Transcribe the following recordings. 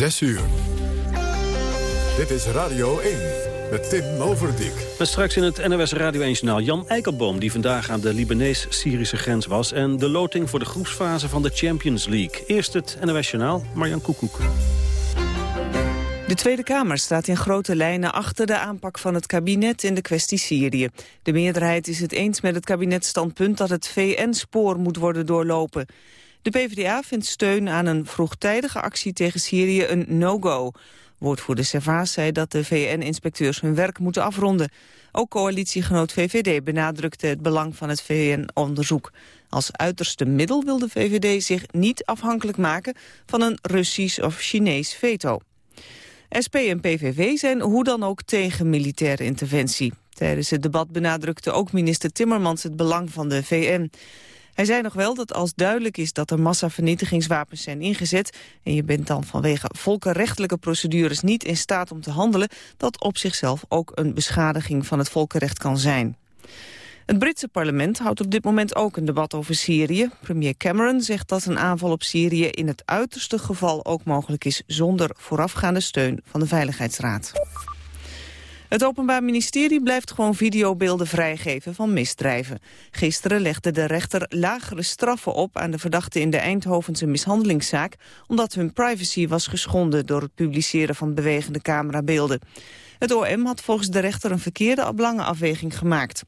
6 uur. Dit is Radio 1 met Tim Overdijk. Met straks in het NOS Radio 1-journaal Jan Eikelboom... die vandaag aan de Libanees-Syrische grens was... en de loting voor de groepsfase van de Champions League. Eerst het NOS-journaal, Marjan Koekoek. De Tweede Kamer staat in grote lijnen achter de aanpak van het kabinet in de kwestie Syrië. De meerderheid is het eens met het kabinetstandpunt dat het VN-spoor moet worden doorlopen. De PvdA vindt steun aan een vroegtijdige actie tegen Syrië een no-go. Woordvoerder Servaas zei dat de VN-inspecteurs hun werk moeten afronden. Ook coalitiegenoot VVD benadrukte het belang van het VN-onderzoek. Als uiterste middel wil de VVD zich niet afhankelijk maken van een Russisch of Chinees veto. SP en PVV zijn hoe dan ook tegen militaire interventie. Tijdens het debat benadrukte ook minister Timmermans het belang van de VN. Hij zei nog wel dat als duidelijk is dat er massavernietigingswapens zijn ingezet... en je bent dan vanwege volkenrechtelijke procedures niet in staat om te handelen... dat op zichzelf ook een beschadiging van het volkenrecht kan zijn. Het Britse parlement houdt op dit moment ook een debat over Syrië. Premier Cameron zegt dat een aanval op Syrië in het uiterste geval ook mogelijk is... zonder voorafgaande steun van de Veiligheidsraad. Het Openbaar Ministerie blijft gewoon videobeelden vrijgeven van misdrijven. Gisteren legde de rechter lagere straffen op aan de verdachten in de Eindhovense mishandelingszaak, omdat hun privacy was geschonden door het publiceren van bewegende camerabeelden. Het OM had volgens de rechter een verkeerde belangenafweging gemaakt.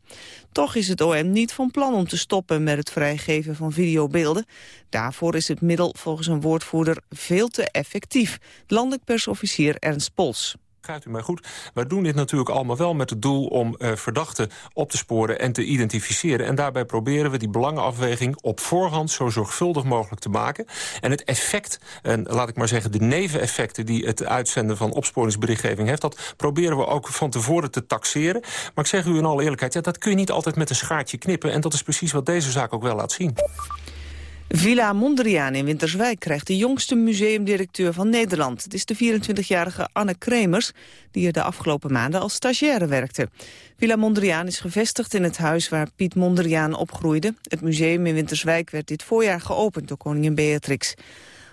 Toch is het OM niet van plan om te stoppen met het vrijgeven van videobeelden. Daarvoor is het middel volgens een woordvoerder veel te effectief. Landelijk persofficier Ernst Pols. Gaat u mij goed. Wij doen dit natuurlijk allemaal wel met het doel om uh, verdachten op te sporen en te identificeren. En daarbij proberen we die belangenafweging op voorhand zo zorgvuldig mogelijk te maken. En het effect, en laat ik maar zeggen de neveneffecten die het uitzenden van opsporingsberichtgeving heeft, dat proberen we ook van tevoren te taxeren. Maar ik zeg u in alle eerlijkheid, ja, dat kun je niet altijd met een schaartje knippen. En dat is precies wat deze zaak ook wel laat zien. Villa Mondriaan in Winterswijk krijgt de jongste museumdirecteur van Nederland. Het is de 24-jarige Anne Kremers, die er de afgelopen maanden als stagiaire werkte. Villa Mondriaan is gevestigd in het huis waar Piet Mondriaan opgroeide. Het museum in Winterswijk werd dit voorjaar geopend door koningin Beatrix.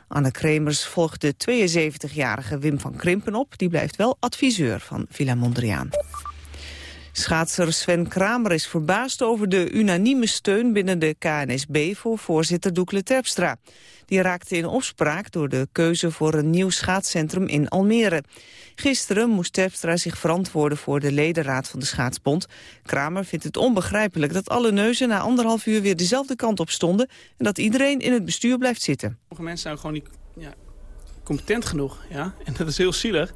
Anne Kremers volgt de 72-jarige Wim van Krimpen op. Die blijft wel adviseur van Villa Mondriaan. Schaatser Sven Kramer is verbaasd over de unanieme steun binnen de KNSB voor voorzitter Doekle Terpstra. Die raakte in opspraak door de keuze voor een nieuw schaatscentrum in Almere. Gisteren moest Terpstra zich verantwoorden voor de ledenraad van de Schaatsbond. Kramer vindt het onbegrijpelijk dat alle neuzen na anderhalf uur weer dezelfde kant op stonden... en dat iedereen in het bestuur blijft zitten. Sommige mensen zijn gewoon niet ja, competent genoeg, ja. En dat is heel zielig.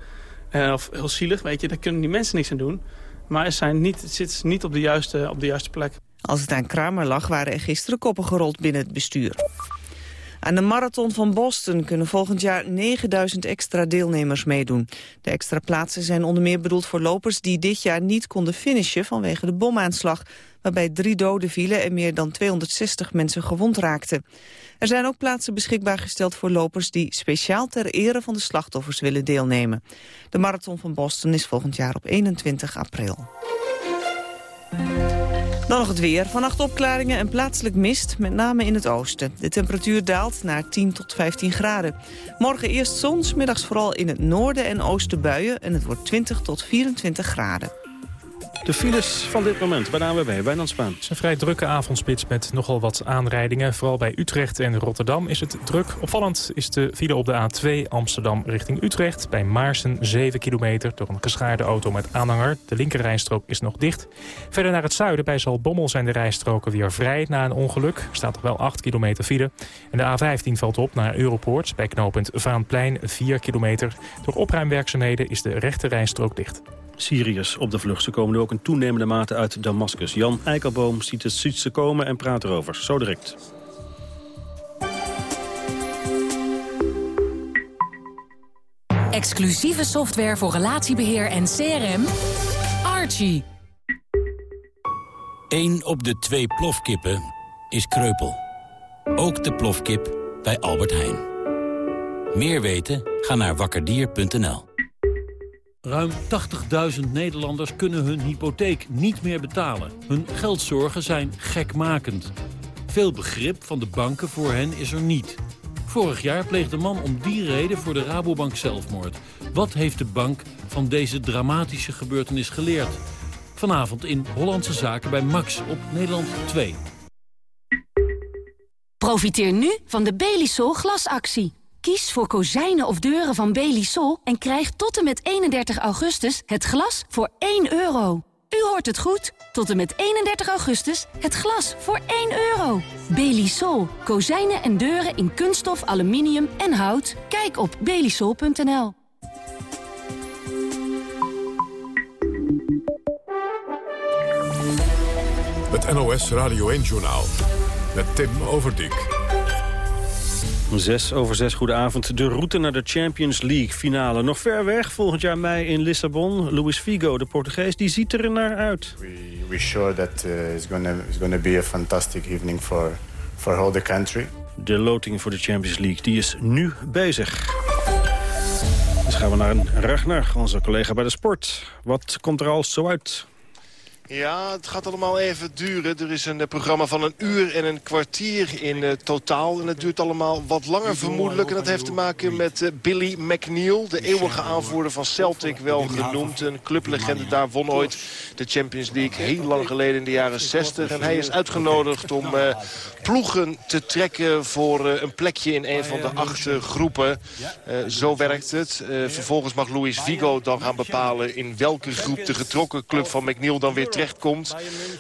Uh, of heel zielig, weet je, daar kunnen die mensen niks aan doen. Maar het, zijn niet, het zit niet op de, juiste, op de juiste plek. Als het aan Kramer lag, waren er gisteren koppen gerold binnen het bestuur. Aan de Marathon van Boston kunnen volgend jaar 9000 extra deelnemers meedoen. De extra plaatsen zijn onder meer bedoeld voor lopers die dit jaar niet konden finishen vanwege de bomaanslag, waarbij drie doden vielen en meer dan 260 mensen gewond raakten. Er zijn ook plaatsen beschikbaar gesteld voor lopers die speciaal ter ere van de slachtoffers willen deelnemen. De Marathon van Boston is volgend jaar op 21 april. Dan nog het weer. Vannacht opklaringen en plaatselijk mist, met name in het oosten. De temperatuur daalt naar 10 tot 15 graden. Morgen eerst zon, middags vooral in het noorden en oosten buien... en het wordt 20 tot 24 graden. De files van dit moment bij de ANWB, Wijnand Spaan. Het is een vrij drukke avondspits met nogal wat aanrijdingen. Vooral bij Utrecht en Rotterdam is het druk. Opvallend is de file op de A2 Amsterdam richting Utrecht. Bij Maarsen 7 kilometer door een geschaarde auto met aanhanger. De linkerrijstrook is nog dicht. Verder naar het zuiden bij Zalbommel zijn de rijstroken weer vrij na een ongeluk. Er staat nog wel 8 kilometer file. En de A15 valt op naar Europoort bij knooppunt Vaanplein 4 kilometer. Door opruimwerkzaamheden is de rechte rijstrook dicht. Syriërs op de vlucht. Ze komen nu ook in toenemende mate uit Damascus. Jan Eikelboom ziet, het, ziet ze komen en praat erover. Zo direct. Exclusieve software voor relatiebeheer en CRM. Archie. Eén op de twee plofkippen is kreupel. Ook de plofkip bij Albert Heijn. Meer weten? Ga naar wakkerdier.nl. Ruim 80.000 Nederlanders kunnen hun hypotheek niet meer betalen. Hun geldzorgen zijn gekmakend. Veel begrip van de banken voor hen is er niet. Vorig jaar pleegde man om die reden voor de Rabobank zelfmoord. Wat heeft de bank van deze dramatische gebeurtenis geleerd? Vanavond in Hollandse Zaken bij Max op Nederland 2. Profiteer nu van de Belisol glasactie. Kies voor kozijnen of deuren van Belisol en krijg tot en met 31 augustus het glas voor 1 euro. U hoort het goed. Tot en met 31 augustus het glas voor 1 euro. Belisol. Kozijnen en deuren in kunststof, aluminium en hout. Kijk op belisol.nl. Het NOS Radio 1-journaal met Tim Overdijk. Zes over zes, goedenavond. De route naar de Champions League finale. Nog ver weg, volgend jaar mei in Lissabon. Luis Figo, de Portugees, die ziet er naar uit. We, we sure that uh, it's gonna, it's gonna be a fantastic evening for, for all the country. De loting voor de Champions League, die is nu bezig. Dus gaan we naar Ragnar, onze collega bij de sport. Wat komt er al zo uit? Ja, het gaat allemaal even duren. Er is een eh, programma van een uur en een kwartier in uh, totaal. En het duurt allemaal wat langer vermoedelijk. En dat heeft te maken met uh, Billy McNeil. De eeuwige aanvoerder van Celtic wel genoemd. Een clublegende daar won ooit de Champions League. Heel lang geleden in de jaren 60. En hij is uitgenodigd om ploegen te trekken voor een plekje in een van de acht groepen. zo werkt het. vervolgens mag Luis Vigo dan gaan bepalen in welke groep de getrokken club van McNeil dan weer terechtkomt.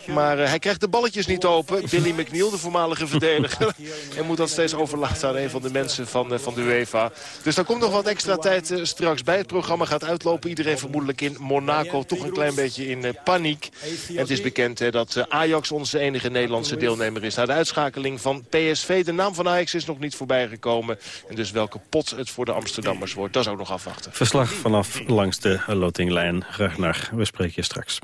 Maar uh, hij krijgt de balletjes niet open. Billy McNeil, de voormalige verdediger. en moet dat steeds overlaten aan een van de mensen van, uh, van de UEFA. Dus daar komt nog wat extra tijd uh, straks bij. Het programma gaat uitlopen. Iedereen vermoedelijk in Monaco. Toch een klein beetje in paniek. En het is bekend dat Ajax onze enige Nederlandse deelnemer is. Na de uitschakeling van PSV. De naam van Ajax is nog niet voorbij gekomen. En dus welke pot het voor de Amsterdammers wordt, dat is ook nog afwachten. Verslag vanaf langs de lotinglijn. Ragnar, we spreken je straks.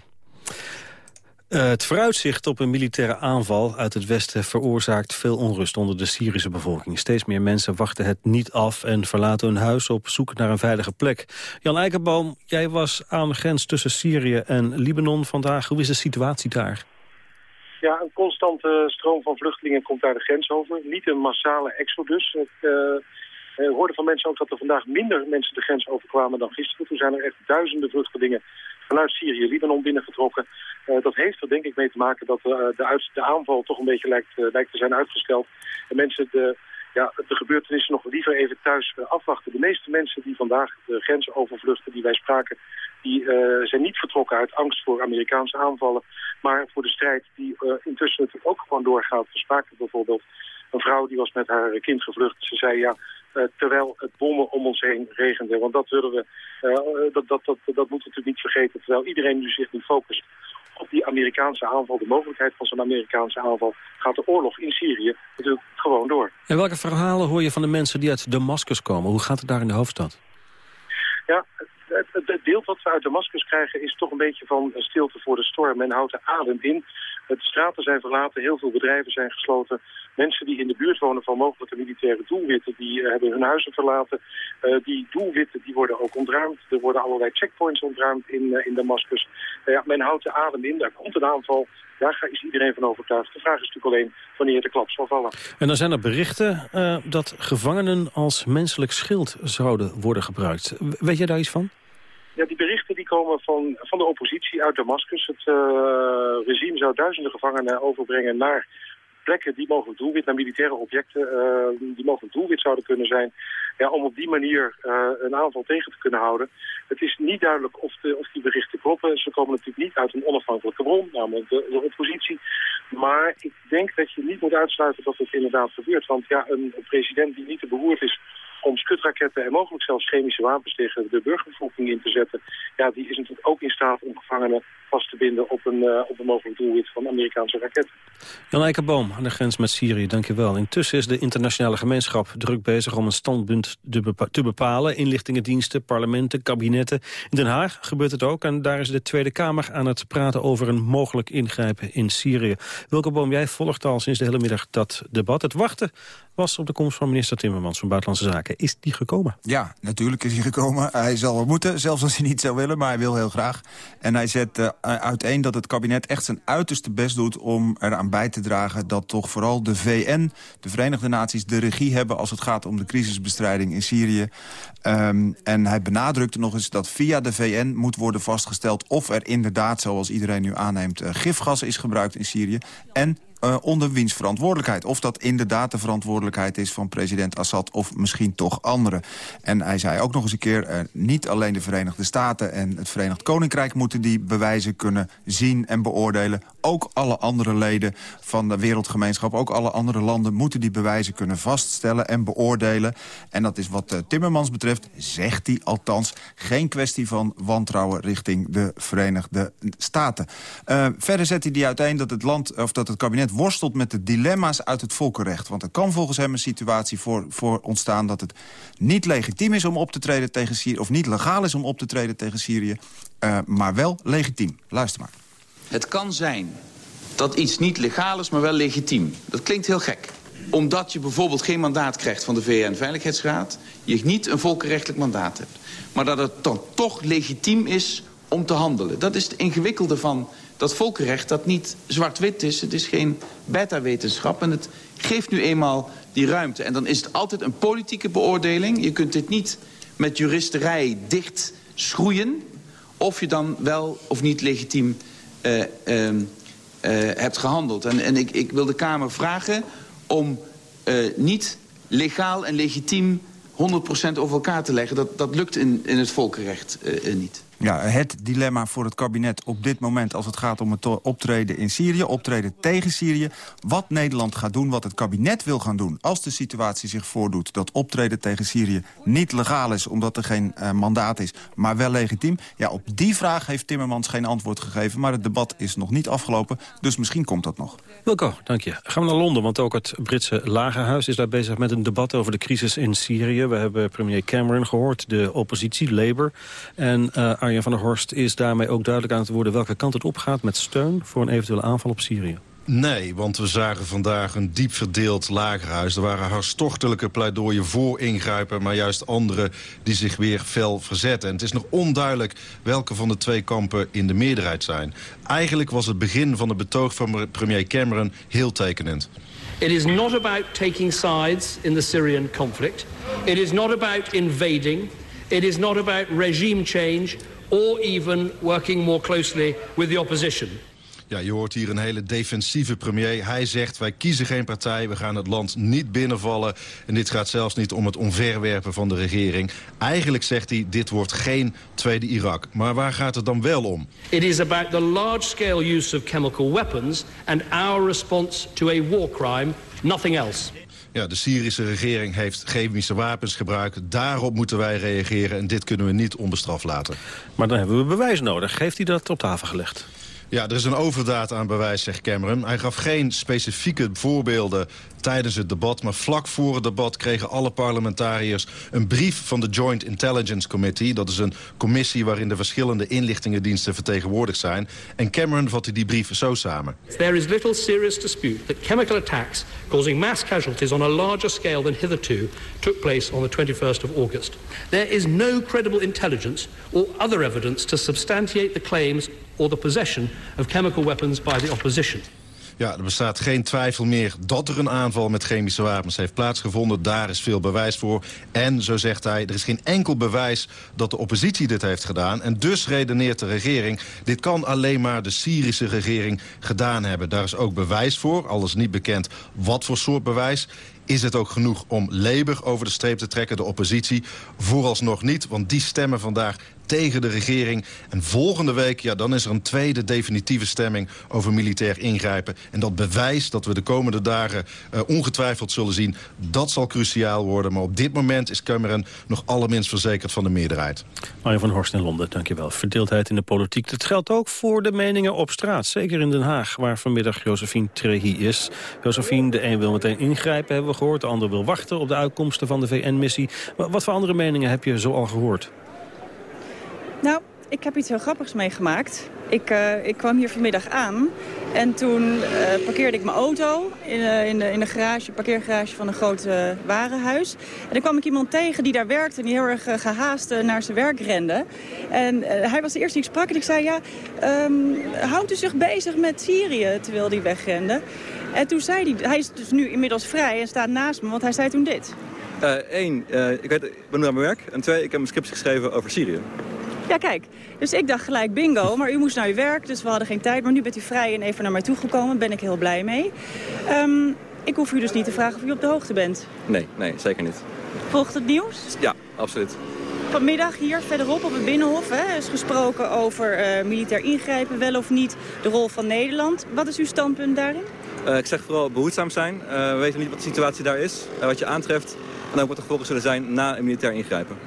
Uh, het vooruitzicht op een militaire aanval uit het westen veroorzaakt veel onrust onder de Syrische bevolking. Steeds meer mensen wachten het niet af en verlaten hun huis op zoek naar een veilige plek. Jan Eikenboom, jij was aan de grens tussen Syrië en Libanon vandaag. Hoe is de situatie daar? Ja, een constante stroom van vluchtelingen komt daar de grens over. Niet een massale exodus. Ik uh, hoorde van mensen ook dat er vandaag minder mensen de grens overkwamen dan gisteren. Toen zijn er echt duizenden vluchtelingen vanuit Syrië Libanon binnengetrokken. Uh, dat heeft er denk ik mee te maken dat uh, de, de, aanval toch een beetje lijkt, lijkt te zijn uitgesteld. En mensen de, ja, de gebeurtenissen nog liever even thuis afwachten. De meeste mensen die vandaag de grens overvluchten die wij spraken... die zijn niet vertrokken uit angst voor Amerikaanse aanvallen... maar voor de strijd die intussen natuurlijk ook gewoon doorgaat. We spraken bijvoorbeeld een vrouw die was met haar kind gevlucht. Ze zei ja, terwijl het bommen om ons heen regende. Want dat, willen we, uh, dat, dat, dat, dat moeten we natuurlijk niet vergeten. Terwijl iedereen nu zich nu focust op die Amerikaanse aanval, de mogelijkheid van zo'n Amerikaanse aanval, gaat de oorlog in Syrië natuurlijk gewoon door. En welke verhalen hoor je van de mensen die uit Damascus komen? Hoe gaat het daar in de hoofdstad? Ja, het, het, beeld wat we uit Damascus krijgen is toch een beetje van stilte voor de storm. Men houdt de adem in. De straten zijn verlaten, heel veel bedrijven zijn gesloten. Mensen die in de buurt wonen van mogelijke militaire doelwitten, die uh, hebben hun huizen verlaten. Uh, die doelwitten die worden ook ontruimd. Er worden allerlei checkpoints ontruimd in, uh, in Damascus. ja, men houdt de adem in, daar komt een aanval. Daar is iedereen van overtuigd. De vraag is natuurlijk alleen wanneer de klap zal vallen. En dan zijn er berichten dat gevangenen als menselijk schild zouden worden gebruikt. Weet jij daar iets van? Ja, die berichten die komen van, van de oppositie uit Damascus. Het uh, regime zou duizenden gevangenen overbrengen naar plekken die mogelijk doelwit, naar militaire objecten, uh, die mogelijk doelwit zouden kunnen zijn, ja, om op die manier uh, een aanval tegen te kunnen houden. Het is niet duidelijk of, de, of die berichten kloppen. Ze komen natuurlijk niet uit een onafhankelijke bron, namelijk de, de oppositie. Maar ik denk dat je niet moet uitsluiten dat het inderdaad gebeurt. Want ja, een, een president die niet te beroerd is om skutraketten en mogelijk zelfs chemische wapens tegen de burgerbevolking in te zetten. Ja, die is natuurlijk ook in staat om gevangenen vast te binden op een, uh, op een mogelijk doelwit van Amerikaanse raketten. Jan Eikenboom aan de grens met Syrië, dankjewel. Intussen is de internationale gemeenschap druk bezig om een standpunt te bepalen. Inlichtingendiensten, parlementen, kabinetten. In Den Haag gebeurt het ook en daar is de Tweede Kamer aan het praten over een mogelijk ingrijpen in Syrië. Welke Boom, jij volgt al sinds de hele middag dat debat. Het wachten was op de komst van minister Timmermans van Buitenlandse Zaken. Is die gekomen? Ja, natuurlijk is hij gekomen. Hij zal er moeten, zelfs als hij niet zou willen, maar hij wil heel graag. En hij zet uh, uiteen dat het kabinet echt zijn uiterste best doet... om eraan bij te dragen dat toch vooral de VN, de Verenigde Naties... de regie hebben als het gaat om de crisisbestrijding in Syrië. Um, en hij benadrukte nog eens dat via de VN moet worden vastgesteld... of er inderdaad, zoals iedereen nu aanneemt, uh, gifgas is gebruikt in Syrië. En uh, onder wiens verantwoordelijkheid. Of dat inderdaad de verantwoordelijkheid is van president Assad... of misschien toch anderen. En hij zei ook nog eens een keer... Uh, niet alleen de Verenigde Staten en het Verenigd Koninkrijk... moeten die bewijzen kunnen zien en beoordelen. Ook alle andere leden van de wereldgemeenschap... ook alle andere landen moeten die bewijzen kunnen vaststellen en beoordelen. En dat is wat uh, Timmermans betreft, zegt hij althans... geen kwestie van wantrouwen richting de Verenigde Staten. verder zet hij die uiteen dat het land of dat het kabinet worstelt met de dilemma's uit het volkenrecht. Want er kan volgens hem een situatie voor, voor ontstaan... dat het niet legitiem is om op te treden tegen Syrië... of niet legaal is om op te treden tegen Syrië, uh, maar wel legitiem. Luister maar. Het kan zijn dat iets niet legaal is, maar wel legitiem. Dat klinkt heel gek omdat je bijvoorbeeld geen mandaat krijgt van de VN-veiligheidsraad... je niet een volkenrechtelijk mandaat hebt. Maar dat het dan toch legitiem is om te handelen. Dat is het ingewikkelde van dat volkenrecht dat niet zwart-wit is. Het is geen beta-wetenschap en het geeft nu eenmaal die ruimte. En dan is het altijd een politieke beoordeling. Je kunt dit niet met juristerij dicht schroeien... of je dan wel of niet legitiem uh, uh, uh, hebt gehandeld. En, en ik, ik, wil de Kamer vragen om niet legaal en legitiem 100% over elkaar te leggen. Dat, dat lukt in, in het volkenrecht niet. Ja, het dilemma voor het kabinet op dit moment als het gaat om het optreden in Syrië, optreden tegen Syrië. Wat Nederland gaat doen, wat het kabinet wil gaan doen als de situatie zich voordoet dat optreden tegen Syrië niet legaal is omdat er geen uh, mandaat is, maar wel legitiem. Ja, op die vraag heeft Timmermans geen antwoord gegeven, maar het debat is nog niet afgelopen, dus misschien komt dat nog. Wilco, dank je. Gaan we naar Londen, want ook het Britse Lagerhuis is daar bezig met een debat over de crisis in Syrië. We hebben premier Cameron gehoord, de oppositie, Labour en uh, Arjen van der Horst is daarmee ook duidelijk aan het worden... welke kant het opgaat met steun voor een eventuele aanval op Syrië. Nee, want we zagen vandaag een diep verdeeld lagerhuis. Er waren hartstochtelijke pleidooien voor ingrijpen... maar juist anderen die zich weer fel verzetten. En het is nog onduidelijk welke van de twee kampen in de meerderheid zijn. Eigenlijk was het begin van het betoog van premier Cameron heel tekenend. It is not about taking sides in the Syrian conflict. It is not about invading. It is not about regime change or even working more closely with the opposition. Ja, je hoort hier een hele defensieve premier. Hij zegt, wij kiezen geen partij, we gaan het land niet binnenvallen. En dit gaat zelfs niet om het omverwerpen van de regering. Eigenlijk zegt hij, dit wordt geen tweede Irak. Maar waar gaat het dan wel om? It is about the large-scale use of chemical weapons... and our response to a war crime, nothing else. Ja, de Syrische regering heeft chemische wapens gebruikt. Daarop moeten wij reageren en dit kunnen we niet onbestraft laten. Maar dan hebben we bewijs nodig. Heeft hij dat op tafel gelegd? Ja, er is een overdaad aan bewijs, zegt Cameron. Hij gaf geen specifieke voorbeelden tijdens het debat. Maar vlak voor het debat kregen alle parlementariërs een brief van de Joint Intelligence Committee. Dat is een commissie waarin de verschillende inlichtingendiensten vertegenwoordigd zijn. En Cameron vatte die brief zo samen. There is little serious dispute that chemical attacks causing mass casualties on a larger scale than hitherto took place on the 21st of August. There is no credible intelligence or other evidence to substantiate the claims or the possession of chemical weapons by the opposition. Ja, er bestaat geen twijfel meer dat er een aanval met chemische wapens heeft plaatsgevonden. Daar is veel bewijs voor. En, zo zegt hij, er is geen enkel bewijs dat de oppositie dit heeft gedaan. En dus redeneert de regering, dit kan alleen maar de Syrische regering gedaan hebben. Daar is ook bewijs voor, alles niet bekend wat voor soort bewijs. Is het ook genoeg om Labour over de streep te trekken, de oppositie? Vooralsnog niet, want die stemmen vandaag tegen de regering. En volgende week, ja, dan is er een tweede definitieve stemming over militair ingrijpen. En dat bewijs dat we de komende dagen uh, ongetwijfeld zullen zien, dat zal cruciaal worden. Maar op dit moment is Cameron nog allerminst verzekerd van de meerderheid. Marja van Horst in Londen, dankjewel. Verdeeldheid in de politiek. Dat geldt ook voor de meningen op straat. Zeker in Den Haag, waar vanmiddag Josephine Trehi is. Josephine, de een wil meteen ingrijpen, hebben we gehoord. De ander wil wachten op de uitkomsten van de VN-missie. Wat voor andere meningen heb je zo al gehoord? Nou, ik heb iets heel grappigs meegemaakt. Ik, uh, ik kwam hier vanmiddag aan En toen eh, parkeerde ik mijn auto in, uh, in, de, in de garage, parkeergarage van een groot warenhuis. En dan kwam ik iemand tegen die daar werkte en die heel erg gehaast naar zijn werk rende. En hij was de eerste die ik sprak en ik zei, ja, um, houdt u zich bezig met Syrië terwijl hij wegrende? En toen zei hij, hij is dus nu inmiddels vrij en staat naast me, want hij zei toen dit. Eén, ik, ik ben nu aan mijn werk. En twee, ik heb een script geschreven over Syrië. Ja, kijk. Dus ik dacht gelijk bingo, maar u moest naar uw werk, dus we hadden geen tijd. Maar nu bent u vrij en even naar mij toegekomen, ben ik heel blij mee. Um, ik hoef u dus niet te vragen of u op de hoogte bent. Nee, nee, zeker niet. Volgt het nieuws? Ja, absoluut. Vanmiddag hier verderop op het Binnenhof hè, is gesproken over uh, militair ingrijpen, wel of niet, de rol van Nederland. Wat is uw standpunt daarin? Uh, ik zeg vooral behoedzaam zijn. Uh, we weten niet wat de situatie daar is, wat je aantreft. En ook wat de gevolgen zullen zijn na een militair ingrijpen.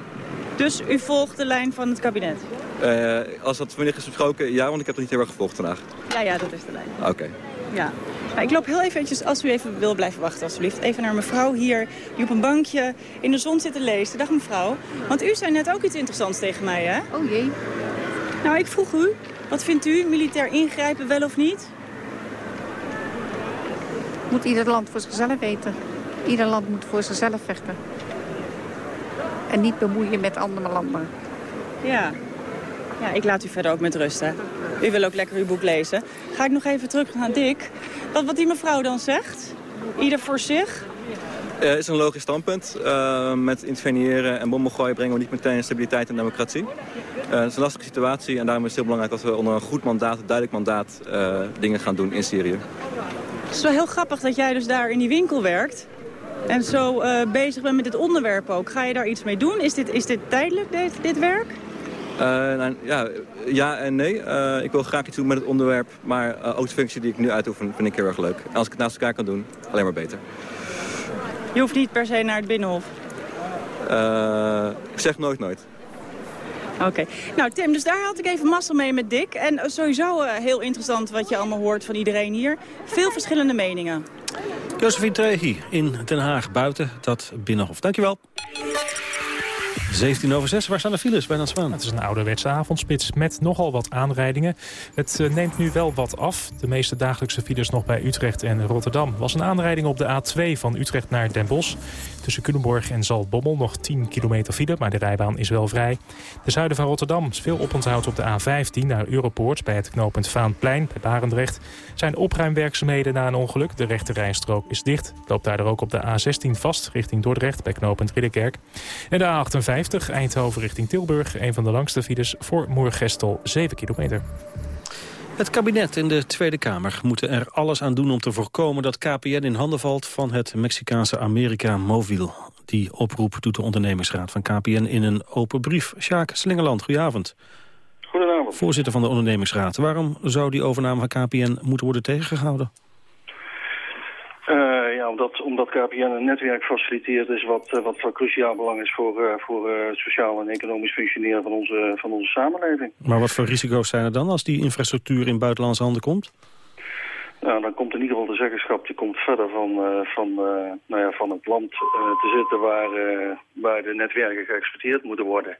Dus u volgt de lijn van het kabinet? Uh, als dat vanmiddag is besproken, ja, want ik heb het niet heel erg gevolgd vandaag. Ja, ja, dat is de lijn. Oké. Okay. Ja. Nou, ik loop heel eventjes, als u even wil blijven wachten alsjeblieft, even naar mevrouw hier die op een bankje in de zon zit te lezen. Dag mevrouw. Want u zei net ook iets interessants tegen mij, hè? Oh jee. Nou, ik vroeg u, wat vindt u, militair ingrijpen wel of niet? Moet ieder land voor zichzelf weten. Ieder land moet voor zichzelf vechten. En niet bemoeien met andere landen. Ja. Ja, ik laat u verder ook met rust, hè. U wil ook lekker uw boek lezen. Ga ik nog even terug naar Dick. Wat, wat die mevrouw dan zegt? Ieder voor zich? Het uh, is een logisch standpunt. Uh, met interveneren en bommen gooien brengen we niet meteen stabiliteit en democratie. Uh, het is een lastige situatie en daarom is het heel belangrijk dat we onder een goed mandaat, een duidelijk mandaat, dingen gaan doen in Syrië. Het is wel heel grappig dat jij dus daar in die winkel werkt. En zo uh, bezig bent met dit onderwerp ook. Ga je daar iets mee doen? Is dit, is dit tijdelijk, dit, dit werk? Uh, nou, ja, ja en nee. Uh, ik wil graag iets doen met het onderwerp. Maar ook de functie die ik nu uitoefen vind ik heel erg leuk. En als ik het naast elkaar kan doen, alleen maar beter. Je hoeft niet per se naar het Binnenhof? ik zeg nooit nooit. Oké. Nou Tim, dus daar had ik even massa mee met Dick. En sowieso heel interessant wat je allemaal hoort van iedereen hier. Veel verschillende meningen. Josephine Trehi in Den Haag, buiten dat Binnenhof. Dankjewel. 17 over 6, waar staan de files bij Zwaan? Het is een ouderwetse avondspits met nogal wat aanrijdingen. Het uh, neemt nu wel wat af. De meeste dagelijkse files nog bij Utrecht en Rotterdam. was een aanrijding op de A2 van Utrecht naar Den Bosch. Tussen Culemborg en Zaltbommel nog 10 kilometer file, maar de rijbaan is wel vrij. De zuiden van Rotterdam is veel oponthoud op de A15 naar Europoort... bij het knooppunt Vaanplein bij Barendrecht. zijn opruimwerkzaamheden na een ongeluk. De rechte rijstrook is dicht. Loopt daardoor ook op de A16 vast richting Dordrecht bij knooppunt Ridderkerk. En de A58 Eindhoven richting Tilburg. Een van de langste files voor Moergestel 7 kilometer. Het kabinet en de Tweede Kamer moeten er alles aan doen om te voorkomen dat KPN in handen valt van het Mexicaanse America Mobil. Die oproep doet de ondernemingsraad van KPN in een open brief. Sjaak Slingerland, goedenavond. Goedenavond. Voorzitter van de ondernemingsraad. Waarom zou die overname van KPN moeten worden tegengehouden? Uh, ja, omdat, omdat KPN een netwerk faciliteert is wat, uh, wat van cruciaal belang is voor, uh, voor het sociaal en economisch functioneren van onze, van onze samenleving. Maar wat voor risico's zijn er dan als die infrastructuur in buitenlandse handen komt? Nou, dan komt in ieder geval de zeggenschap die komt verder van, van, nou ja, van het land te zitten waar, waar de netwerken geëxporteerd moeten worden.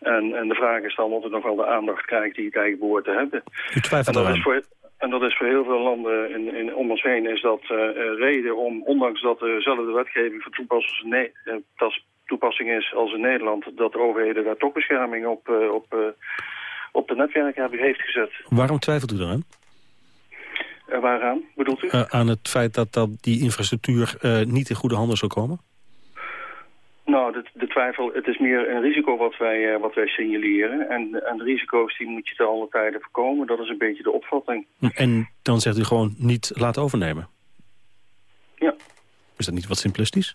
En, en de vraag is dan of het nog wel de aandacht krijgt die het eigenlijk behoort te hebben. U twijfelt eraan? En dat is voor heel veel landen in, in, om ons heen is dat uh, reden om, ondanks dat dezelfde wetgeving voor toepassing, nee, uh, toepassing is als in Nederland, dat de overheden daar toch bescherming op, op, op de netwerken hebben heeft gezet. Waarom twijfelt u eraan? waaraan, bedoelt u? aan het feit dat, dat die infrastructuur niet in goede handen zou komen? Nou, de, de, twijfel, het is meer een risico wat wij, uh, wat wij signaleren. En, en de risico's die moet je te alle tijden voorkomen. Dat is een beetje de opvatting. En dan zegt u gewoon niet laten overnemen? Ja. Is dat niet wat simplistisch?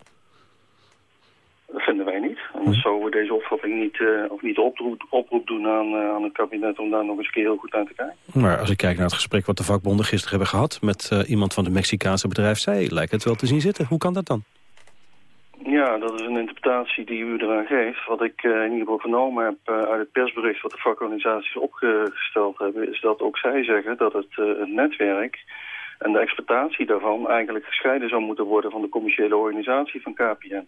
Dat vinden wij niet. Anders hm. zouden we deze opvatting niet, uh, of niet oproep, oproep doen aan, uh, aan het kabinet om daar nog eens een keer heel goed aan te kijken. Maar als ik kijk naar het gesprek wat de vakbonden gisteren hebben gehad met iemand van de Mexicaanse bedrijf zij, lijkt het wel te zien zitten. Hoe kan dat dan? Ja, dat is een interpretatie die u eraan geeft. Wat ik uh, in ieder geval vernomen heb uh, uit het persbericht wat de vakorganisaties opgesteld hebben... is dat ook zij zeggen dat het, uh, het netwerk en de exploitatie daarvan... eigenlijk gescheiden zou moeten worden van de commerciële organisatie van KPN.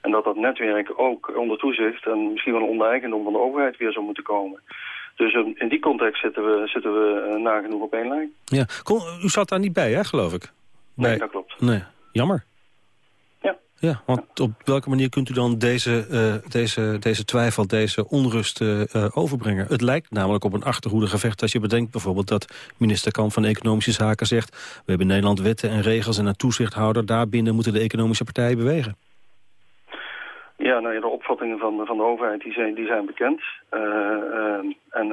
En dat dat netwerk ook onder toezicht en misschien wel onder eigendom van de overheid weer zou moeten komen. Dus in, in die context zitten we, zitten we nagenoeg op één lijn. Ja. Kom, u zat daar niet bij, hè, geloof ik? Nee, dat klopt. Nee, jammer. Ja. Want op welke manier kunt u dan deze, uh, deze, deze twijfel, deze onrust uh, overbrengen? Het lijkt namelijk op een achterhoedegevecht als je bedenkt bijvoorbeeld dat minister Kamp van Economische Zaken zegt... we hebben in Nederland wetten en regels en een toezichthouder. Daarbinnen moeten de economische partijen bewegen. Ja, nou ja, de opvattingen van, van de overheid die zijn, die zijn bekend. Uh, en,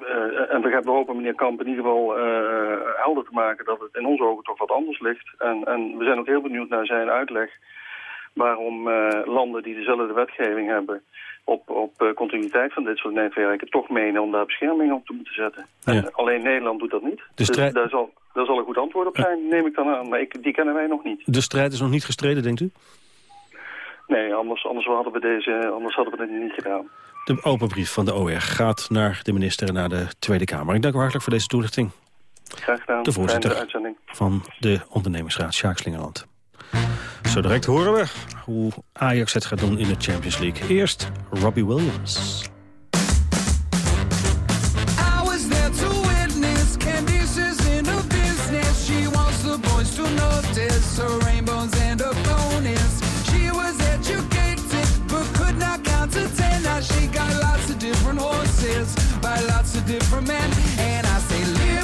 uh, en we, we hopen meneer Kamp in ieder geval helder te maken dat het in onze ogen toch wat anders ligt. En, en we zijn ook heel benieuwd naar zijn uitleg waarom landen die dezelfde wetgeving hebben op, op continuïteit van dit soort netwerken toch menen om daar bescherming op te moeten zetten. Ja. En alleen Nederland doet dat niet. De strijd... Dus daar zal, daar zal een goed antwoord op zijn, neem ik dan aan. Maar ik, die kennen wij nog niet. De strijd is nog niet gestreden, denkt u? Nee, anders, anders, hadden we deze, anders hadden we dit niet gedaan. De open brief van de OR gaat naar de minister en naar de Tweede Kamer. Ik dank u hartelijk voor deze toelichting. Graag gedaan. De voorzitter van de ondernemingsraad, Sjaak Slingerland. Zo direct horen we hoe Ajax het gaat doen in de Champions League. Eerst Robbie Williams. Different man. And I say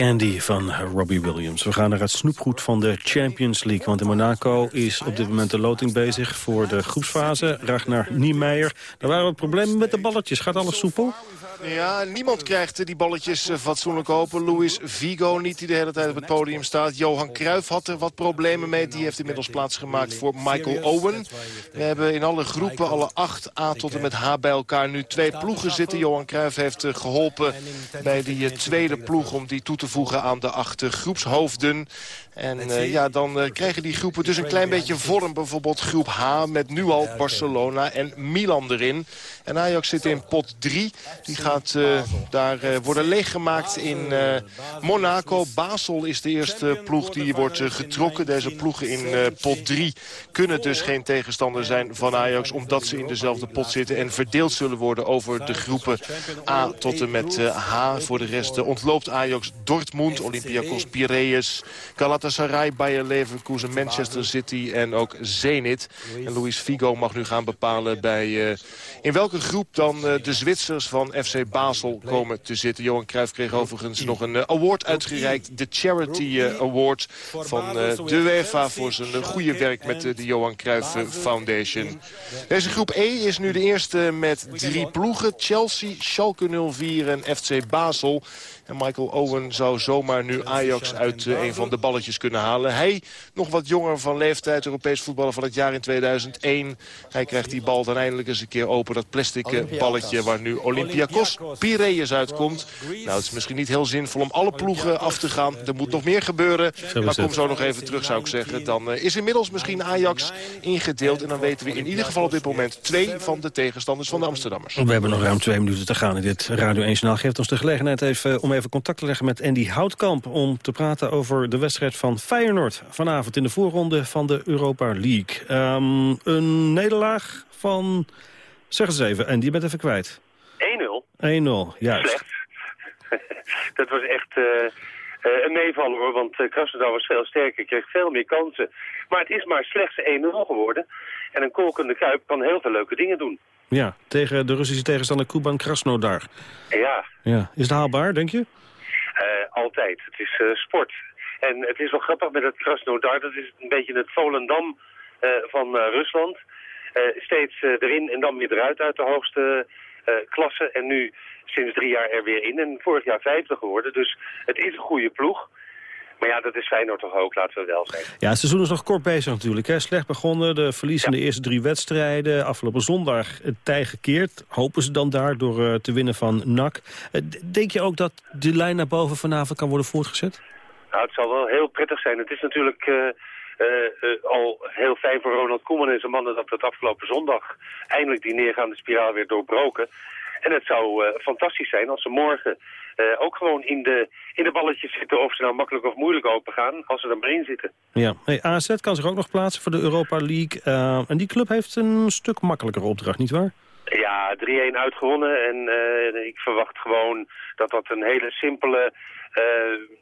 Candy van Robbie Williams. We gaan naar het snoepgoed van de Champions League. Want in Monaco is op dit moment de loting bezig voor de groepsfase. Ragnar Niemeyer. Daar waren wat problemen met de balletjes. Gaat alles soepel? Ja, niemand krijgt die balletjes eh, fatsoenlijk open. Luis Vigo niet, die de hele tijd op het podium staat. Johan Cruijff had er wat problemen mee. Die heeft inmiddels plaatsgemaakt voor Michael Owen. We hebben in alle groepen, alle acht A tot en met H bij elkaar nu twee ploegen zitten. Johan Cruijff heeft eh, geholpen bij die eh, tweede ploeg om die toe te voegen aan de acht groepshoofden. En ja, dan krijgen die groepen dus een klein beetje vorm. Bijvoorbeeld groep H met nu al Barcelona en Milan erin. En Ajax zit in pot 3. Die gaat eh, daar eh, worden leeggemaakt in eh, Monaco. Basel is de eerste ploeg die wordt getrokken. Deze ploegen in pot 3 kunnen dus geen tegenstander zijn van Ajax... omdat ze in dezelfde pot zitten en verdeeld zullen worden over de groepen A tot en met H. Voor de rest ontloopt Ajax Dortmund, Olympiakos Piraeus... Galatasaray, Bayer Leverkusen, Manchester City en ook Zenit. En Luis Figo mag nu gaan bepalen bij... in welke groep dan de Zwitsers van FC Basel komen te zitten. Johan Cruijff kreeg overigens nog een eh, award uitgereikt. De Charity eh, Award van eh, de UEFA voor zijn goede werk met de Johan Cruijff Foundation. Deze groep E is nu de eerste met drie ploegen. Chelsea, Schalke 04 en FC Basel. En Michael Owen zou zomaar nu Ajax uit eh, een van de balletjes kunnen halen. Hij, nog wat jonger van leeftijd, Europees voetballer van het jaar in 2001. Hij krijgt die bal dan eindelijk eens een keer open. Dat plastic eh, balletje waar nu Olympiakos Piraeus uitkomt. Nou, het is misschien niet heel zinvol om alle ploegen af te gaan. Er moet nog meer gebeuren. Maar kom zo nog even terug, zou ik zeggen. Dan eh, is inmiddels misschien Ajax ingedeeld. En dan weten we in ieder geval op dit moment twee van de tegenstanders van de Amsterdammers. We hebben nog ruim twee minuten te gaan in dit Radio 1 Journaal. Geeft ons de gelegenheid even, om even contact te leggen met Andy Houtkamp... om te praten over de wedstrijd van Feyenoord vanavond in de voorronde van de Europa League. Ehm, een nederlaag van... Zeg eens even, Andy, je bent even kwijt. 1-0. 1-0, juist. Dat was echt eh, eh, een meevaller hoor, want uh, Krasnodar was veel sterker, kreeg veel meer kansen. Maar het is maar slechts 1-0 geworden. En een kolkende Kuip kan heel veel leuke dingen doen. Ja, tegen de Russische tegenstander Kuban Krasnodar. Ja, Ja. Is het haalbaar, denk je? eh, altijd. Het is eh, sport. En het is wel grappig met het Krasnodar. Dat is een beetje het Volendam eh, van Rusland. Steeds erin en dan weer eruit uit de hoogste klasse. En nu sinds drie jaar er weer in. En vorig jaar vijfde geworden. Dus het is een goede ploeg. Maar ja, dat is Feyenoord toch ook, laten we wel zeggen. Ja, het seizoen is nog kort bezig natuurlijk. Hè. Slecht begonnen, de verliezen de eerste drie wedstrijden. Afgelopen zondag het tij gekeerd. Hopen ze dan daar door eh, te winnen van NAC. Eh, denk je ook dat de lijn naar boven vanavond kan worden voortgezet? Nou, het zal wel heel prettig zijn. Het is natuurlijk eh, eh, eh, al heel fijn voor Ronald Koeman en zijn mannen dat het afgelopen zondag eindelijk die neergaande spiraal weer doorbroken. En het zou eh, fantastisch zijn als ze morgen eh, ook gewoon in de, in de balletjes zitten, of ze nou makkelijk of moeilijk open gaan, als ze er maar in zitten. Ja, hey, AZ kan zich ook nog plaatsen voor de Europa League. Eh, en die club heeft een stuk makkelijker opdracht, nietwaar? Ja, 3-1 uitgewonnen en ik verwacht gewoon dat dat een hele simpele,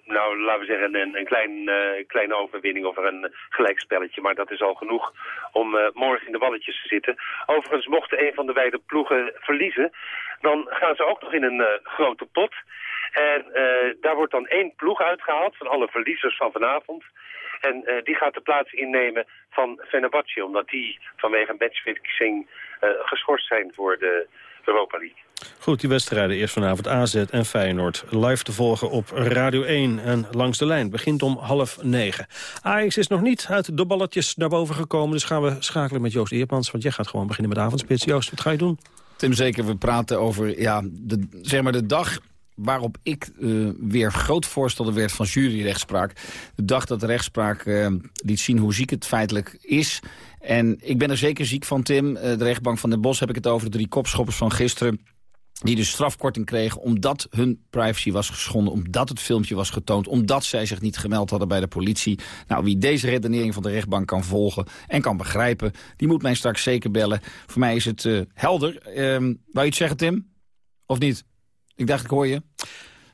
nou laten we zeggen een, een klein, eh, kleine overwinning of een gelijkspelletje. Maar dat is al genoeg om eh, morgen in de balletjes te zitten. Overigens mochten een van de beide ploegen verliezen, dan gaan ze ook nog in een eh, grote pot. En eh, daar wordt dan één ploeg uitgehaald van alle verliezers van vanavond. En eh, die gaat de plaats innemen van Fenerbahce, omdat die vanwege een matchfixing eh, geschorst zijn voor de Europa League. Goed, die wedstrijden eerst vanavond AZ en Feyenoord. Live te volgen op Radio 1 en langs de lijn. Begint om half negen. Ajax is nog niet uit de balletjes naar boven gekomen. Dus gaan we schakelen met Joost Eerpans. Want jij gaat gewoon beginnen met avondspits. Joost, wat ga je doen? Tim, zeker. We praten over ja, de, zeg maar de dag waarop ik eh, weer groot voorstander werd van juryrechtspraak. De dag dat de rechtspraak eh, liet zien hoe ziek het feitelijk is. En ik ben er zeker ziek van, Tim. Eh, de rechtbank van Den Bosch heb ik het over. De drie kopschoppers van gisteren. Die dus strafkorting kregen omdat hun privacy was geschonden. Omdat het filmpje was getoond. Omdat zij zich niet gemeld hadden bij de politie. Nou, wie deze redenering van de rechtbank kan volgen en kan begrijpen... die moet mij straks zeker bellen. Voor mij is het eh, helder. Ehm wou je iets zeggen, Tim? Of niet? Ik dacht, ik hoor je.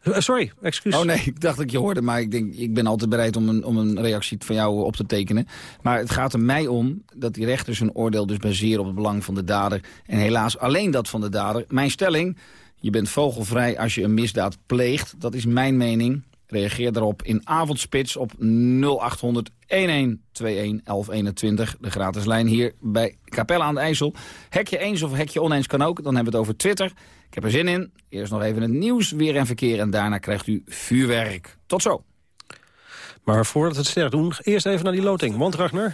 Eh, sorry, excuus. Oh nee, ik dacht dat ik je hoorde, maar ik, denk, ik ben altijd bereid om een, om een reactie van jou op te tekenen. Maar het gaat er mij om dat die rechter zijn oordeel dus baseren op het belang van de dader. En helaas alleen dat van de dader. Mijn stelling, je bent vogelvrij als je een misdaad pleegt. Dat is mijn mening. Reageer daarop in avondspits op 0800 1121 1121. De gratis lijn hier bij Capelle aan de IJssel. Hekje eens of hekje oneens kan ook. Dan hebben we het over Twitter. Ik heb er zin in. Eerst nog even het nieuws, weer en verkeer. En daarna krijgt u vuurwerk. Tot zo. Maar voordat we het sterk doen, eerst even naar die loting. Want Ragnar...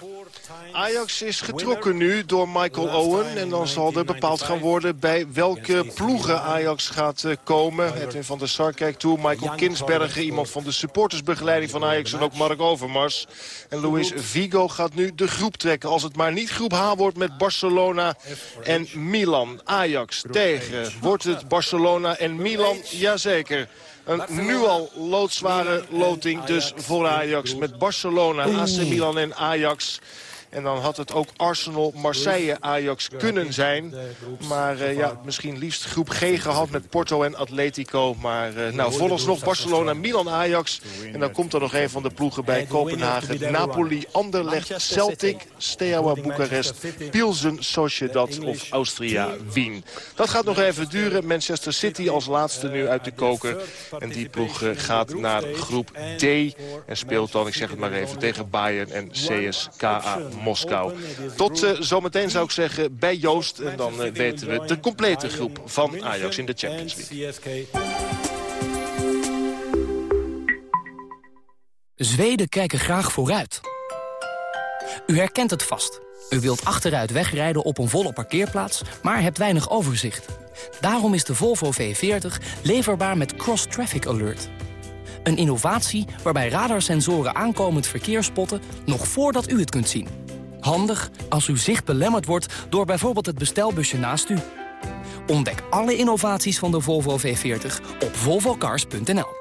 Ajax is getrokken nu door Michael Owen. En dan zal er bepaald gaan worden bij welke ploegen Ajax gaat eh, komen. Edwin van der Sar kijkt toe. Michael Kinsbergen, iemand van de supportersbegeleiding van Ajax. En ook Mark Overmars. En Luis Vigo gaat nu de groep trekken. Als het maar niet groep H wordt met Barcelona en Milan. Ajax tegen. Wordt het Barcelona en Milan? Jazeker. Een nu al loodzware loting dus voor Ajax. Met Barcelona, AC Milan en Ajax. En dan had het ook Arsenal, Marseille, Ajax kunnen zijn. Maar uh, ja, misschien liefst groep G gehad met Porto en Atletico. Maar uh, nou, vooralsnog Barcelona, Milan, Ajax. En dan komt er nog een van de ploegen bij Kopenhagen. Napoli, Anderlecht, Celtic, Steaua Boekarest, Pilsen, Sociedad of Austria, Wien. Dat gaat nog even duren. Manchester City als laatste nu uit de koker. En die ploeg gaat naar groep D. En speelt dan, ik zeg het maar even, tegen Bayern en CSKA Moskou. Tot uh, zometeen zou ik zeggen bij Joost. En dan uh, weten we de complete groep van Ajax in de Champions League. Zweden kijken graag vooruit. U herkent het vast. U wilt achteruit wegrijden op een volle parkeerplaats, maar hebt weinig overzicht. Daarom is de Volvo V40 leverbaar met Cross Traffic Alert. Een innovatie waarbij radarsensoren aankomend verkeer spotten... nog voordat u het kunt zien. Handig als uw zicht belemmerd wordt door bijvoorbeeld het bestelbusje naast u. Ontdek alle innovaties van de Volvo V40 op volvocars.nl.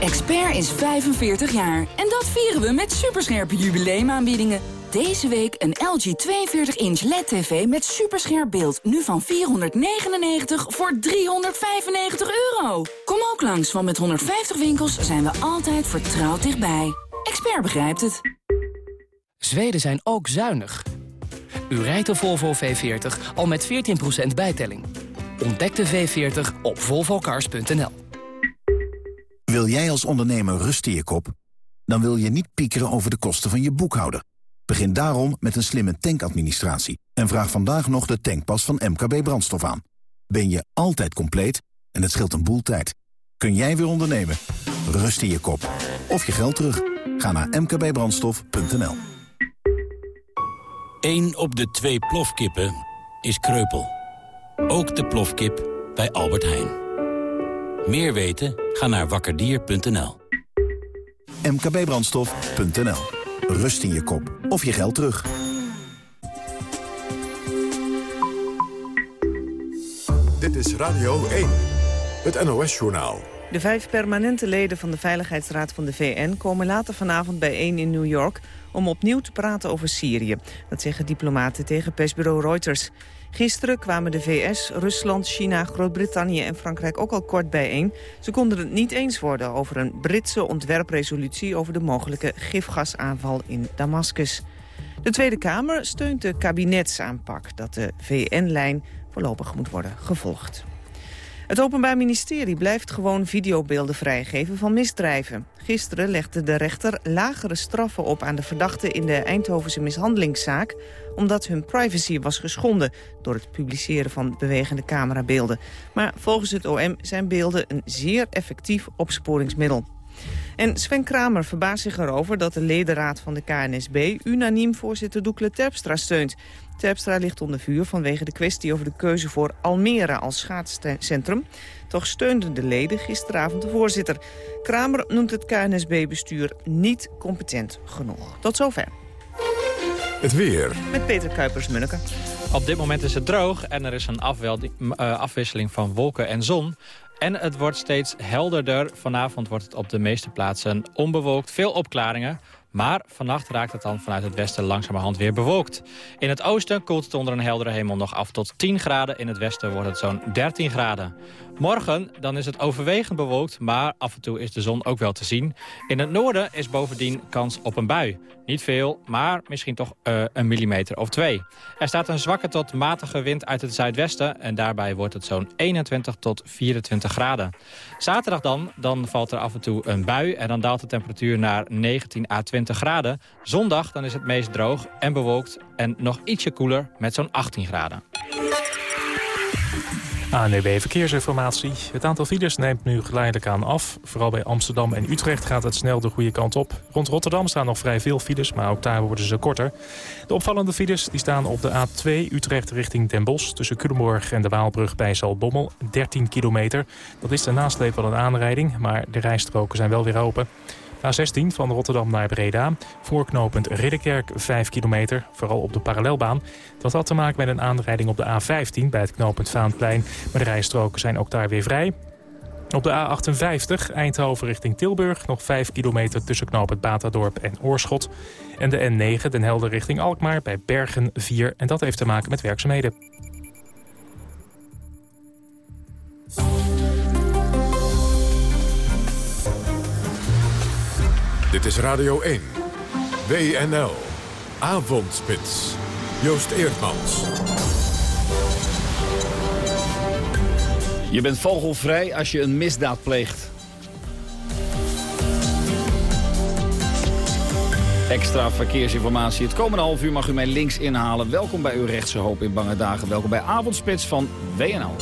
Expert is 45 jaar en dat vieren we met superscherpe jubileumaanbiedingen. Deze week een LG 42-inch LED-TV met superscherp beeld. Nu van 499 voor 395 euro. Kom ook langs, want met 150 winkels zijn we altijd vertrouwd dichtbij. Expert begrijpt het. Zweden zijn ook zuinig. U rijdt de Volvo V40 al met 14% bijtelling. Ontdek de V40 op volvocars.nl. Wil jij als ondernemer rust in je kop? Dan wil je niet piekeren over de kosten van je boekhouder. Begin daarom met een slimme tankadministratie en vraag vandaag nog de tankpas van MKB Brandstof aan. Ben je altijd compleet en het scheelt een boel tijd. Kun jij weer ondernemen? Rust in je kop. Of je geld terug. Ga naar mkbbrandstof.nl Eén op de twee plofkippen is kreupel. Ook de plofkip bij Albert Heijn. Meer weten? Ga naar wakkerdier.nl. mkbbrandstof.nl Rust in je kop. Of je geld terug. Dit is Radio 1. Het NOS-journaal. De vijf permanente leden van de Veiligheidsraad van de VN... komen later vanavond bijeen in New York om opnieuw te praten over Syrië. Dat zeggen diplomaten tegen persbureau Reuters. Gisteren kwamen de VS, Rusland, China, Groot-Brittannië en Frankrijk ook al kort bijeen. Ze konden het niet eens worden over een Britse ontwerpresolutie... over de mogelijke gifgasaanval in Damascus. De Tweede Kamer steunt de kabinetsaanpak... dat de VN-lijn voorlopig moet worden gevolgd. Het Openbaar Ministerie blijft gewoon videobeelden vrijgeven van misdrijven. Gisteren legde de rechter lagere straffen op aan de verdachten in de Eindhovense mishandelingszaak... omdat hun privacy was geschonden door het publiceren van bewegende camerabeelden. Maar volgens het OM zijn beelden een zeer effectief opsporingsmiddel. En Sven Kramer verbaast zich erover dat de ledenraad van de KNSB... unaniem voorzitter Doekle Terpstra steunt. Terpstra ligt onder vuur vanwege de kwestie over de keuze voor Almere als schaatscentrum. Toch steunden de leden gisteravond de voorzitter. Kramer noemt het KNSB-bestuur niet competent genoeg. Tot zover. Het weer. Met Peter Kuipers-Munneke. Op dit moment is het droog en er is een afwisseling van wolken en zon. En het wordt steeds helderder. Vanavond wordt het op de meeste plaatsen onbewolkt. Veel opklaringen. Maar vannacht raakt het dan vanuit het westen langzamerhand weer bewolkt. In het oosten koelt het onder een heldere hemel nog af tot 10 graden. In het westen wordt het zo'n 13 graden. Morgen dan is het overwegend bewolkt, maar af en toe is de zon ook wel te zien. In het noorden is bovendien kans op een bui. Niet veel, maar misschien toch eh, een millimeter of twee. Er staat een zwakke tot matige wind uit het zuidwesten... en daarbij wordt het zo'n 21 tot 24 graden. Zaterdag dan, dan valt er af en toe een bui... en dan daalt de temperatuur naar 19 à 20 graden. Zondag dan is het meest droog en bewolkt en nog ietsje koeler met zo'n 18 graden. ANUB Verkeersinformatie. Het aantal files neemt nu geleidelijk aan af. Vooral bij Amsterdam en Utrecht gaat het snel de goede kant op. Rond Rotterdam staan nog vrij veel files, maar ook daar worden ze korter. De opvallende files die staan op de A2 Utrecht richting Den Bosch... tussen Culemborg en de Waalbrug bij Zaltbommel, 13 kilometer. Dat is de nasleep van een aanrijding, maar de rijstroken zijn wel weer open. A16 van Rotterdam naar Breda. Voorknopend Ridderkerk 5 kilometer, vooral op de parallelbaan. Dat had te maken met een aanrijding op de A15 bij het knooppunt Vaanplein. Maar de rijstroken zijn ook daar weer vrij. Op de A58 Eindhoven richting Tilburg nog 5 kilometer tussen knooppunt Batadorp en Oorschot. En de N9 Den Helder richting Alkmaar bij Bergen 4. En dat heeft te maken met werkzaamheden. Dit is Radio 1. WNL. Avondspits. Joost Eerdmans. Je bent vogelvrij als je een misdaad pleegt. Extra verkeersinformatie. Het komende half uur mag u mij links inhalen. Welkom bij uw rechtse hoop in bange dagen. Welkom bij Avondspits van WNL.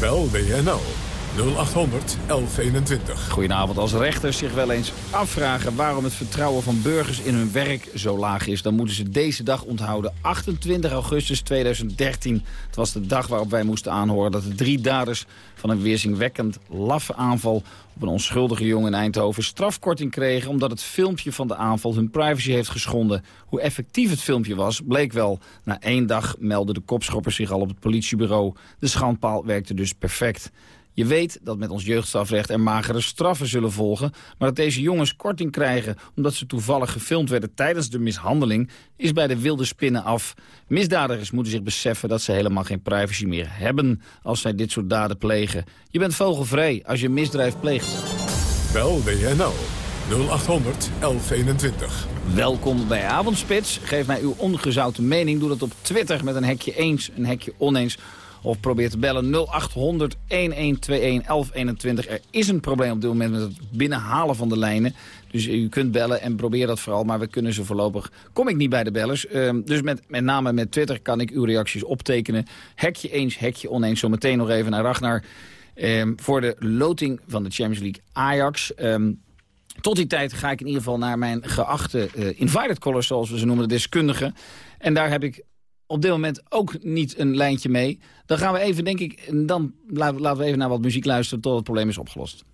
Bel WNL 0800 1121. Goedenavond. Als rechters zich wel eens afvragen waarom het vertrouwen van burgers in hun werk zo laag is... dan moeten ze deze dag onthouden. 28 augustus 2013. Het was de dag waarop wij moesten aanhoren dat de drie daders van een weerzinwekkend laffe aanval op een onschuldige jongen in Eindhoven strafkorting kregen... omdat het filmpje van de aanval hun privacy heeft geschonden. Hoe effectief het filmpje was, bleek wel. Na één dag meldden de kopschoppers zich al op het politiebureau. De schandpaal werkte dus perfect. Je weet dat met ons jeugdstrafrecht er magere straffen zullen volgen... maar dat deze jongens korting krijgen omdat ze toevallig gefilmd werden tijdens de mishandeling... is bij de wilde spinnen af. Misdadigers moeten zich beseffen dat ze helemaal geen privacy meer hebben... als zij dit soort daden plegen. Je bent vogelvrij als je misdrijf pleegt. Bel WNL 0800 1121. Welkom bij Avondspits. Geef mij uw ongezouten mening. Doe dat op Twitter met een hekje eens, een hekje oneens... Of probeer te bellen 0800 1121 1121. Er is een probleem op dit moment met het binnenhalen van de lijnen. Dus u kunt bellen en probeer dat vooral. Maar we kunnen ze voorlopig... Kom ik niet bij de bellers. Um, dus met, met name met Twitter kan ik uw reacties optekenen. Hekje eens, hekje oneens. Zometeen nog even naar Ragnar. Um, voor de loting van de Champions League Ajax... Um, tot die tijd ga ik in ieder geval naar mijn geachte uh, invited callers, zoals we ze noemen, de deskundigen. En daar heb ik op dit moment ook niet een lijntje mee. Dan gaan we even, denk ik, dan laten we even naar wat muziek luisteren tot het probleem is opgelost.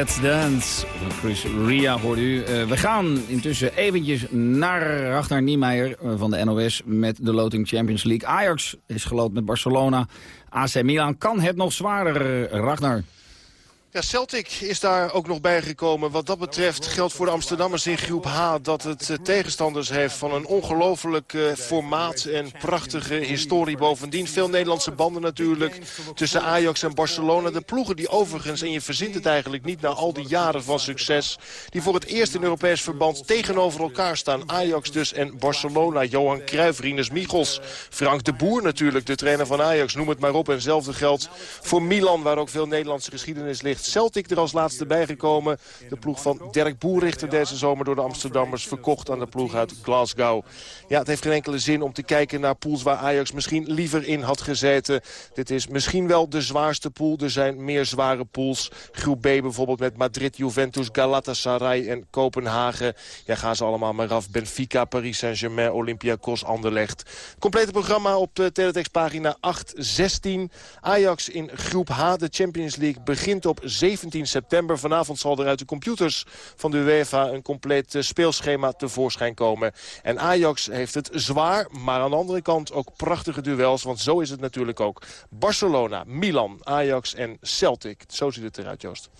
Let's Dance. Chris Ria hoorde u. Eh, we gaan intussen eventjes naar Ragnar Niemeyer eh, van de NOS met de Loting Champions League. Ajax is geloot met Barcelona. AC Milan kan het nog zwaarder, Ragnar. Ja, Celtic is daar ook nog bijgekomen. Wat dat betreft geldt voor de Amsterdammers in groep H... dat het eh, tegenstanders heeft van een ongelooflijk eh, formaat en prachtige historie. Bovendien veel Nederlandse banden natuurlijk tussen Ajax en Barcelona. De ploegen die overigens, en je verzint het eigenlijk niet... na al die jaren van succes, die voor het eerst in Europees verband tegenover elkaar staan. Ajax dus en Barcelona. Johan Cruijff, Rinus Michels, Frank de Boer natuurlijk, de trainer van Ajax. Noem het maar op. En hetzelfde geldt voor Milan, waar ook veel Nederlandse geschiedenis ligt. Celtic er als laatste bijgekomen. De ploeg van Dirk Boerrichter deze zomer door de Amsterdammers verkocht aan de ploeg uit Glasgow. Ja, het heeft geen enkele zin om te kijken naar pools waar Ajax misschien liever in had gezeten. Dit is misschien wel de zwaarste pool. Er zijn meer zware pools. Groep B bijvoorbeeld met Madrid, Juventus, Galatasaray en Kopenhagen. Ja, gaan ze allemaal maar af. Benfica, Paris Saint-Germain, Olympiakos, Anderlecht. Complete programma op de teletextpagina 8-16. Ajax in groep H, de Champions League, begint op 17 september. Vanavond zal er uit de computers van de UEFA een compleet eh, speelschema tevoorschijn komen. En Ajax heeft het zwaar, maar aan de andere kant ook prachtige duels. Want zo is het natuurlijk ook. Barcelona, Milan, Ajax en Celtic. Zo ziet het eruit, Joost.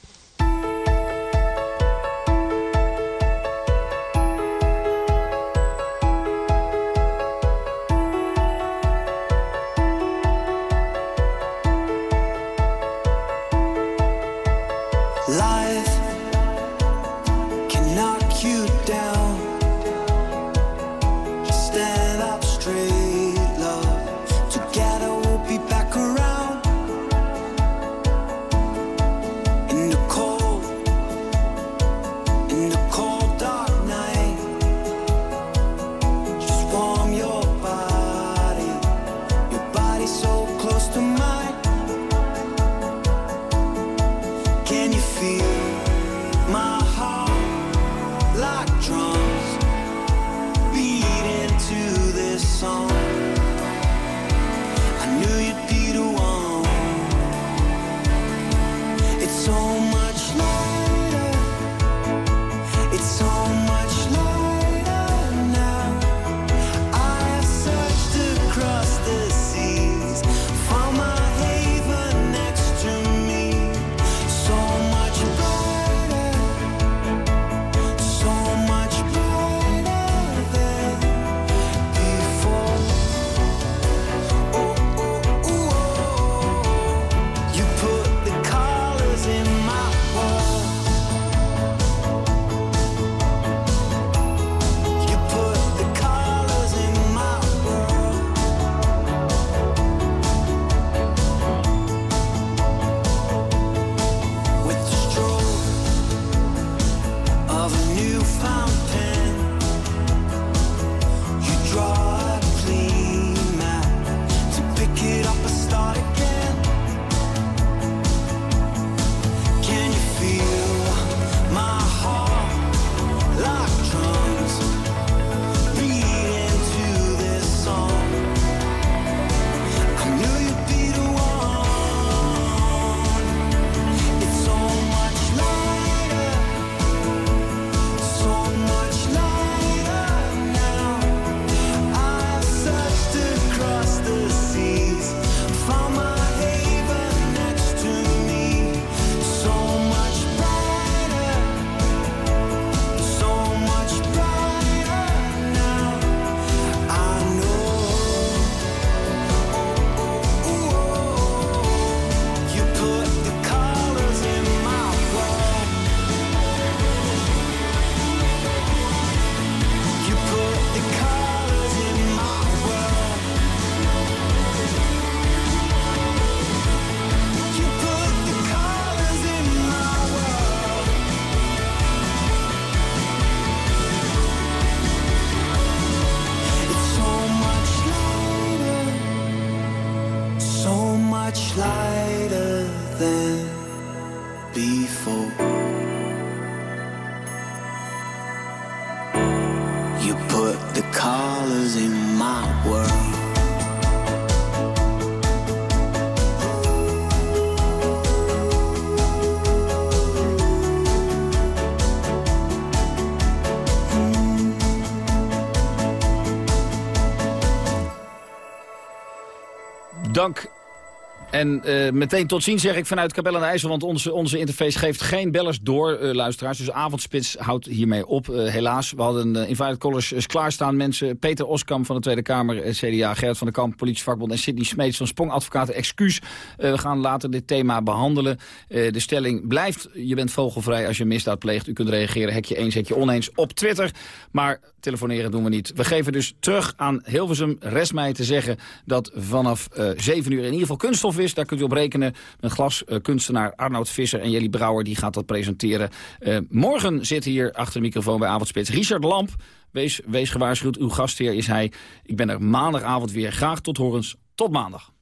En eh, meteen tot ziens zeg ik vanuit Capelle aan de IJssel, want onze, onze interface geeft geen bellers door, eh, luisteraars. Dus avondspits houdt hiermee op, eh, helaas. We hadden uh, Invited Callers uh, klaarstaan. Mensen, Peter Oskam van de Tweede Kamer, CDA, Gerrit van der Kamp, politievakbond en Sidney Smeets van Sprong Advocaten. Excuus, we gaan later dit thema behandelen. Eh, de stelling blijft, je bent vogelvrij als je misdaad pleegt. U kunt reageren, hekje eens, hekje oneens op Twitter. Maar telefoneren doen we niet. We geven dus terug aan Hilversum. Rest mij te zeggen dat vanaf eh 7 uur in ieder geval kunststof is. Daar kunt u op rekenen. Een glaskunstenaar Arnoud Visser en Jelly Brouwer die gaat dat presenteren. Eh, morgen zit hier achter de microfoon bij Avondspits Richard Lamp. Wees, wees gewaarschuwd, uw gastheer is hij. Ik ben er maandagavond weer. Graag tot horens. Tot maandag.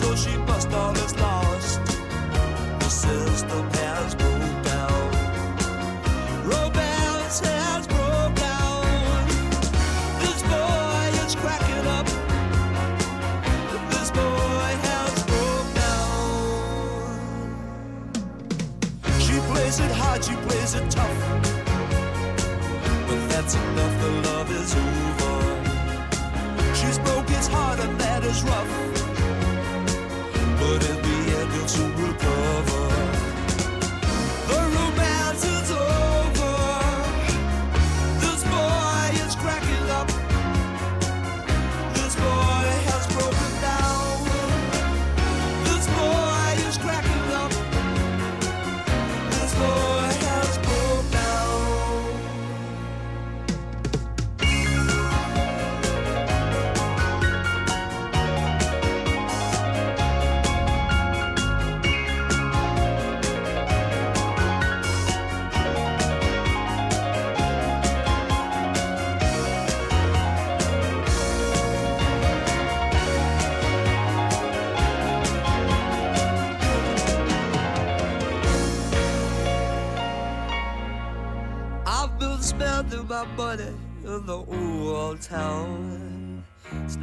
So she must all is lost. The system has broke down. Romance has broke down. This boy is cracking up. This boy has broke down. She plays it hard, she plays it tough. But that's enough, the love is over. She's broke his heart, and that is rough.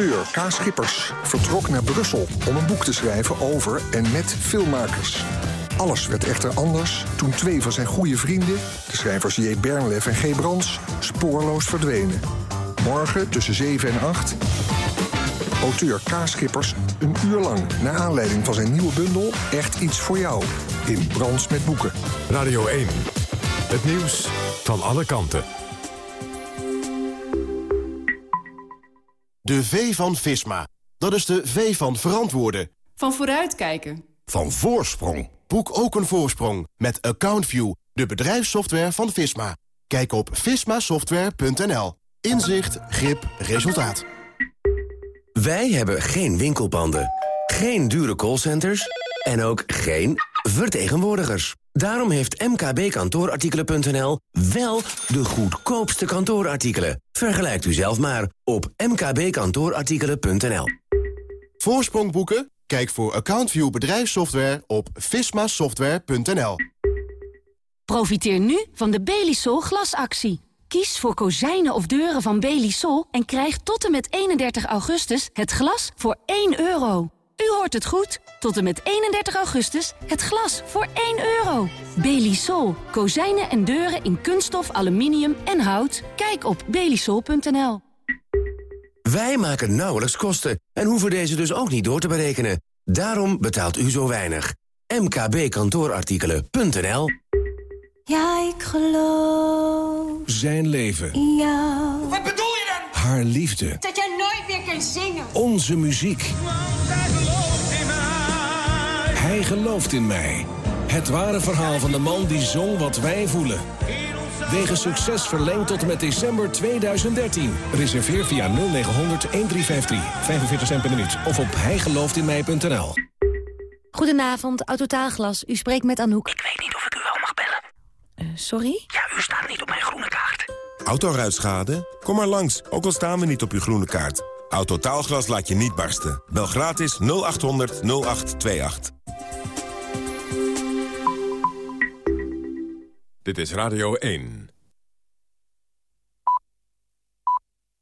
Auteur K. Schippers vertrok naar Brussel om een boek te schrijven over en met filmmakers. Alles werd echter anders toen twee van zijn goede vrienden, de schrijvers J. Bernlef en G. Brands, spoorloos verdwenen. Morgen tussen 7 en 8. Auteur K. Schippers een uur lang naar aanleiding van zijn nieuwe bundel Echt iets voor jou in Brands met boeken. Radio 1. Het nieuws van alle kanten. De V van Visma. Dat is de V van verantwoorden. Van vooruitkijken. Van voorsprong. Boek ook een voorsprong met AccountView, de bedrijfssoftware van Visma. Kijk op vismasoftware.nl. Inzicht, grip, resultaat. Wij hebben geen winkelpanden, geen dure callcenters en ook geen vertegenwoordigers. Daarom heeft mkbkantoorartikelen.nl wel de goedkoopste kantoorartikelen. Vergelijkt u zelf maar op mkbkantoorartikelen.nl. Voorsprong boeken? Kijk voor AccountView bedrijfssoftware op vismasoftware.nl. Profiteer nu van de Belisol glasactie. Kies voor kozijnen of deuren van Belisol en krijg tot en met 31 augustus het glas voor 1 euro. U hoort het goed. Tot en met 31 augustus het glas voor 1 euro. Belisol. Kozijnen en deuren in kunststof, aluminium en hout. Kijk op belisol.nl. Wij maken nauwelijks kosten en hoeven deze dus ook niet door te berekenen. Daarom betaalt u zo weinig. mkbkantoorartikelen.nl Ja, ik geloof Zijn leven. jou. Wat bedoel? Haar liefde. Dat jij nooit weer kunt zingen. Onze muziek. Hij gelooft in mij. Het ware verhaal van de man die zong wat wij voelen. Wegens succes verlengd tot en met december 2013. Reserveer via 0900 1353. 45 cent per minuut. Of op hijgelooftinmij.nl. Goedenavond, Autotaalglas. U spreekt met Anouk. Ik weet niet of ik u wel mag bellen. sorry? Ja, u staat niet op mijn groene kaart. Autoruitschade? Kom maar langs, ook al staan we niet op uw groene kaart. Autotaalglas laat je niet barsten. Bel gratis 0800 0828. Dit is Radio 1.